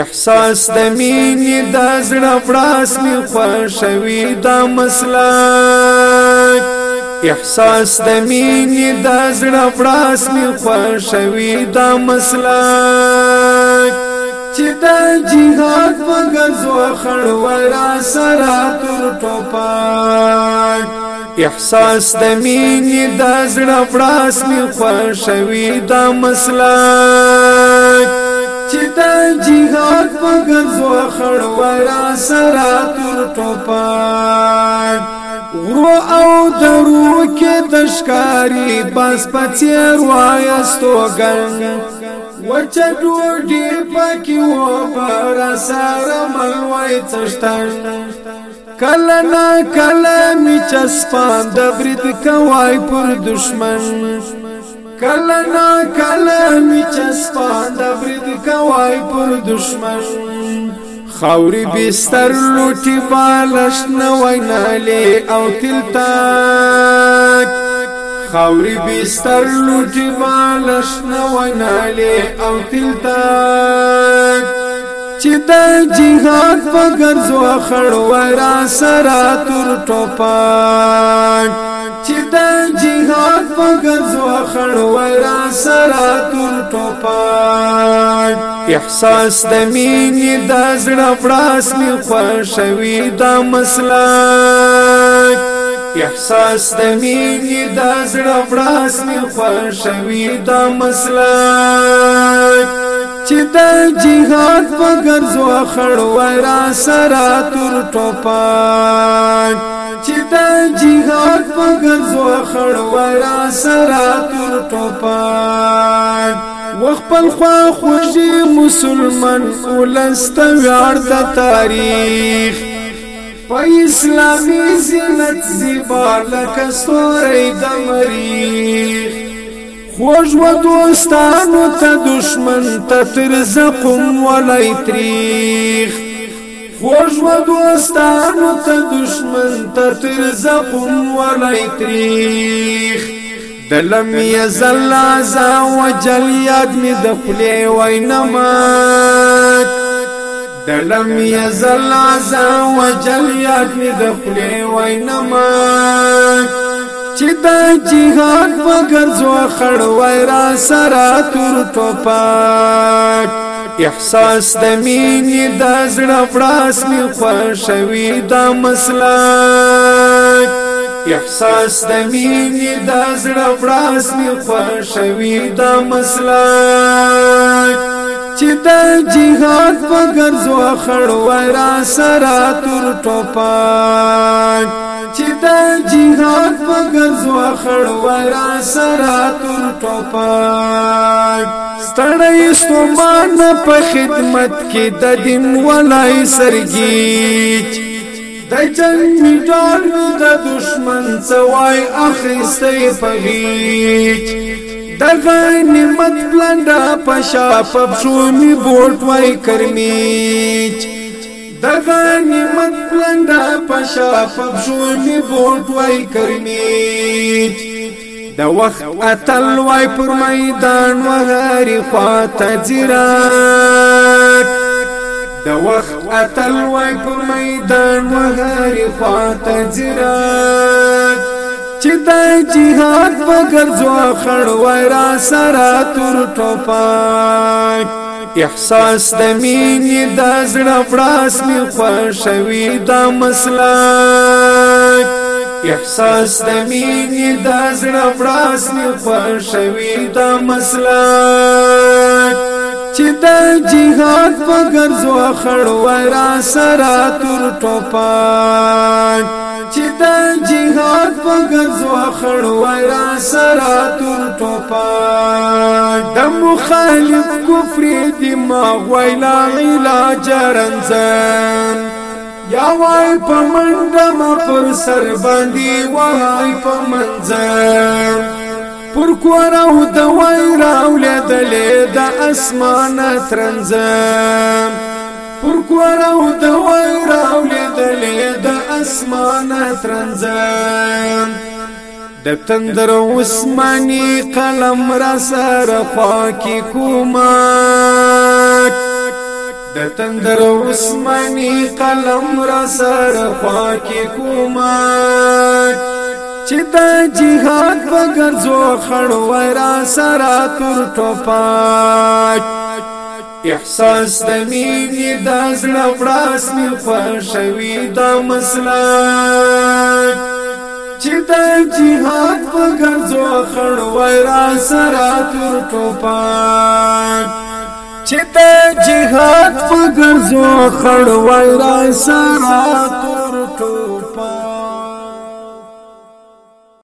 احساس د مینې د زړه پړاس می خوشوي دا مسلک احساس د مینې د زړه پړاس می خوشوي دا مسلک چې د جهاد په ګرځو خړورا سره تر ټوپک احساس د مینې د زړه پړاس می خوشوي دا مسلک چې دا جهاد په ګرځو خړ پرا سرا تر ټوپک غرو او درو کې تشکاری بس پچیر وایستو ګن وچ ډوډۍ پکې و پر سره ملوي چشتن کله نه کله می چسپان د برید کوای پر دشمن کله نا کله می چسپان د برید کوای پر دشمن خاوري بستر لوټي بالش نه ویناله او تلتاک خاوري بستر لوټي بالش نه ویناله او تلتاک چې د جهاد په ګرځو خړ ورا سرا تر ټوپک چې د جهاد په ګرځو خړ ورا سره تر ټوپان احساس د مینې د زړه پړاس می خوشوي دا مسله احساس د مینې د زړه پړاس مې خوښوي دا مسله چې د جهاد په ګرځو خړو را سره تر ټوپان چې د جهاد په ګرځو خړو را سره تر ټوپان وخپل خوا خوشي مسلمان ولست ویار د تاریخ په اسلامي زینت زیبا لکه ستوری د مریخ خوږ و دوستانو ته دشمن ته تر زقم ولی تریخ خوږ و دوستانو ته دشمن ته تر زقم ولی تریخ دلم یزل عزا وجل یاد می د خولې وینما دلم یزل عزا وجل یاد می دخلی وینما چې دا جهاد وګرځو خړ وای را سرا تور ټوپک احساس د مینې د زړه پړاس می خوشوي دا مسلک احساس د مینې د زړه پړاس می خوشوي دا مسلک چې د جهاد په ګرځو خړو را سرا تر ټوپک چې د جهاد په ګرځو خړو را سرا تر ټوپک ستړی سومان په خدمت کې د دین ولای سرګیچ د جنگ میټال د دشمن سوای اخیستې په هیچ دغه نعمت بلندا پشا پښونی بوټ وای کرمیچ دغه نعمت بلندا پشا پښونی بوټ وای کرمیچ د وخت اتل وای پر میدان وغاری خواته زیرات د وخت اتل وای پر میدان وغاری خواته زیرات چې د جهاد په ګرځو خړ وای را سره تر ټوپک احساس د مینې د زړه پړاس می خوشوي دا مسلک احساس د مینې د زړه پړاس می خوشوي دا مسلک چې د جهاد په ګرځو خړ وای را سره تر ټوپک چې د جهاد په ګرځو خړ وای را سره تور ټوپا د مخالف کفر دی ما وای لا علاج رنځان یا وای په منډه ما پر سر باندې وای په منځان پر کور او د وای راولې د اسمانه ترنځم پر کور او د اسمانه ترنځم د تندر عثماني قلم را سره پاکي کومه د تندر عثماني قلم را سره پاکي کومه چې د جهاد بغرزو خړو را سره تر ټوپک احساس د مینې د زړه پړاس مې خوښوي دا مسله چې د جهاد په ګرځو خړوی را سره تور ټوپان چې د جهاد په ګرځو خړوی را سره تور